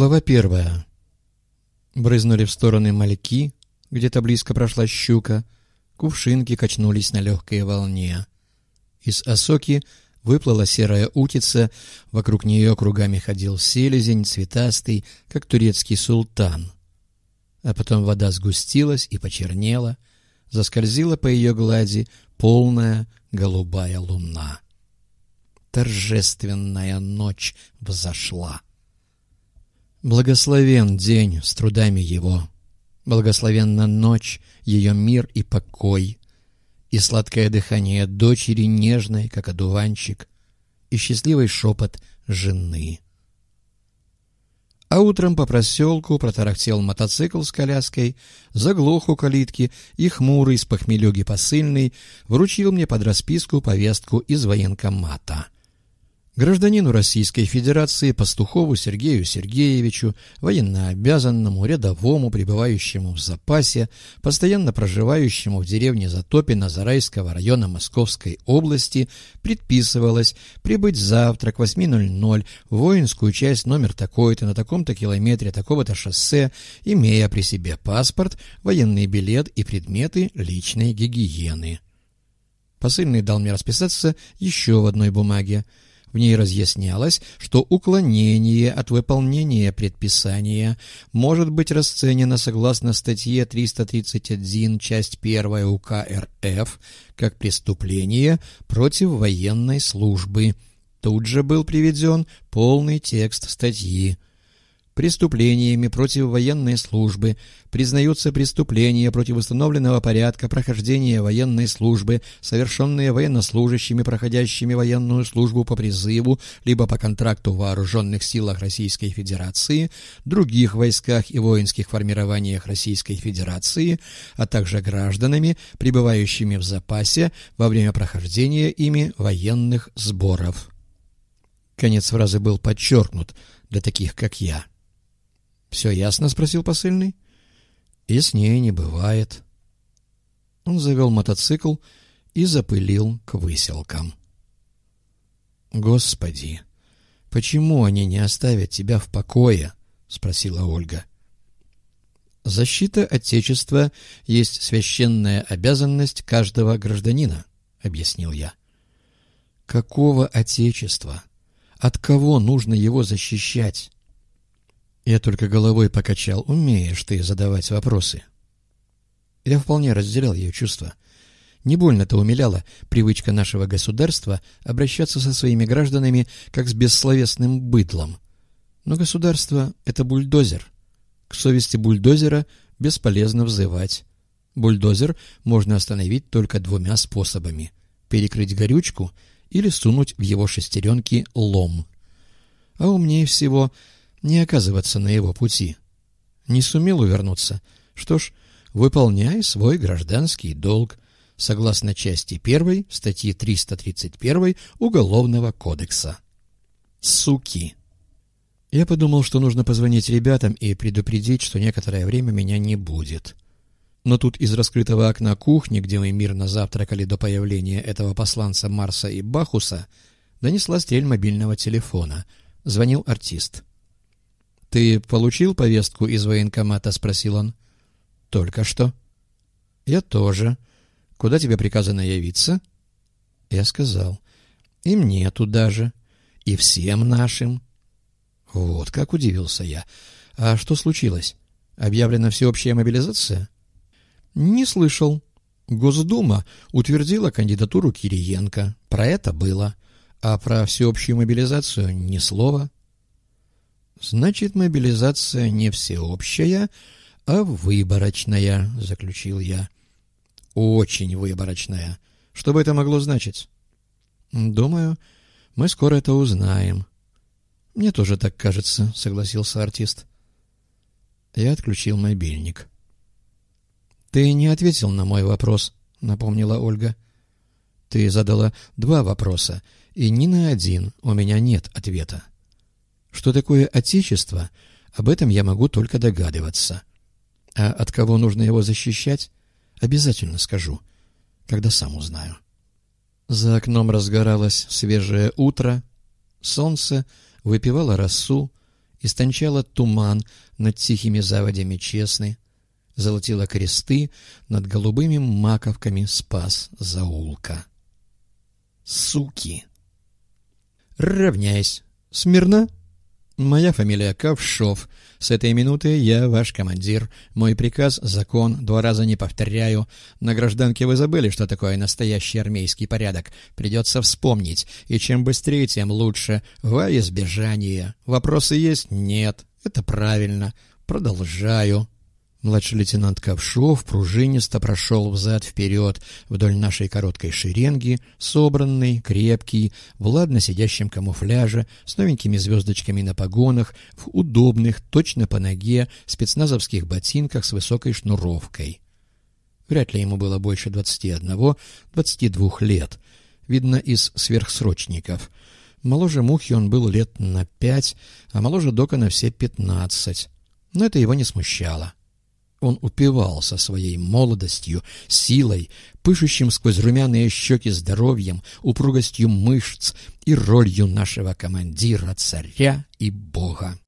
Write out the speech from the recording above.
Глава первая. Брызнули в стороны мальки, где-то близко прошла щука, кувшинки качнулись на легкой волне. Из осоки выплыла серая утица, вокруг нее кругами ходил селезень, цветастый, как турецкий султан. А потом вода сгустилась и почернела, заскользила по ее глади полная голубая луна. Торжественная ночь взошла. Благословен день с трудами его, Благословенна ночь, ее мир и покой, И сладкое дыхание дочери нежной, как одуванчик, И счастливый шепот жены. А утром по проселку протарахтел мотоцикл с коляской, заглох у калитки, и хмурый с похмелюги посыльный вручил мне под расписку повестку из военкомата — Гражданину Российской Федерации Пастухову Сергею Сергеевичу, военнообязанному, рядовому, пребывающему в запасе, постоянно проживающему в деревне Затопино Зарайского района Московской области, предписывалось прибыть завтра к 8.00 в воинскую часть номер такой-то на таком-то километре такого-то шоссе, имея при себе паспорт, военный билет и предметы личной гигиены. Посыльный дал мне расписаться еще в одной бумаге – в ней разъяснялось, что уклонение от выполнения предписания может быть расценено согласно статье 331, часть 1 УК РФ, как преступление против военной службы. Тут же был приведен полный текст статьи. Преступлениями против военной службы признаются преступления против установленного порядка прохождения военной службы, совершенные военнослужащими, проходящими военную службу по призыву либо по контракту в вооруженных силах Российской Федерации, других войсках и воинских формированиях Российской Федерации, а также гражданами, пребывающими в запасе во время прохождения ими военных сборов. Конец фразы был подчеркнут для таких, как я. «Все ясно?» — спросил посыльный. «Яснее не бывает». Он завел мотоцикл и запылил к выселкам. «Господи, почему они не оставят тебя в покое?» — спросила Ольга. «Защита Отечества есть священная обязанность каждого гражданина», — объяснил я. «Какого Отечества? От кого нужно его защищать?» Я только головой покачал. Умеешь ты задавать вопросы. Я вполне разделял ее чувства. Не больно-то умиляла привычка нашего государства обращаться со своими гражданами как с бессловесным быдлом. Но государство — это бульдозер. К совести бульдозера бесполезно взывать. Бульдозер можно остановить только двумя способами — перекрыть горючку или сунуть в его шестеренки лом. А умнее всего — не оказываться на его пути. Не сумел увернуться. Что ж, выполняй свой гражданский долг, согласно части 1 статьи 331 Уголовного кодекса. Суки! Я подумал, что нужно позвонить ребятам и предупредить, что некоторое время меня не будет. Но тут из раскрытого окна кухни, где мы мирно завтракали до появления этого посланца Марса и Бахуса, донесла стрель мобильного телефона. Звонил артист. «Ты получил повестку из военкомата?» — спросил он. «Только что». «Я тоже. Куда тебе приказано явиться?» Я сказал. «И мне туда же. И всем нашим». Вот как удивился я. «А что случилось? Объявлена всеобщая мобилизация?» «Не слышал. Госдума утвердила кандидатуру Кириенко. Про это было. А про всеобщую мобилизацию ни слова». Значит, мобилизация не всеобщая, а выборочная, заключил я. Очень выборочная. Что бы это могло значить? Думаю, мы скоро это узнаем. Мне тоже так кажется, согласился артист. Я отключил мобильник. Ты не ответил на мой вопрос, напомнила Ольга. Ты задала два вопроса, и ни на один у меня нет ответа. Что такое Отечество, об этом я могу только догадываться. А от кого нужно его защищать, обязательно скажу, когда сам узнаю. За окном разгоралось свежее утро, солнце выпивало росу, истончала туман над тихими заводями Честны, золотила кресты над голубыми маковками спас заулка. Суки! Равняйсь! Смирно! Моя фамилия Ковшов. С этой минуты я ваш командир. Мой приказ — закон, два раза не повторяю. На гражданке вы забыли, что такое настоящий армейский порядок. Придется вспомнить. И чем быстрее, тем лучше. Во избежание. Вопросы есть? Нет. Это правильно. Продолжаю. Младший лейтенант Ковшов пружинисто прошел взад-вперед вдоль нашей короткой шеренги, собранный, крепкий, в ладно сидящем камуфляже, с новенькими звездочками на погонах, в удобных, точно по ноге, спецназовских ботинках с высокой шнуровкой. Вряд ли ему было больше двадцати одного-двадцати двух лет. Видно, из сверхсрочников. Моложе Мухи он был лет на пять, а моложе Дока на все пятнадцать. Но это его не смущало. Он упивался своей молодостью, силой, пышущим сквозь румяные щеки здоровьем, упругостью мышц и ролью нашего командира, царя и бога.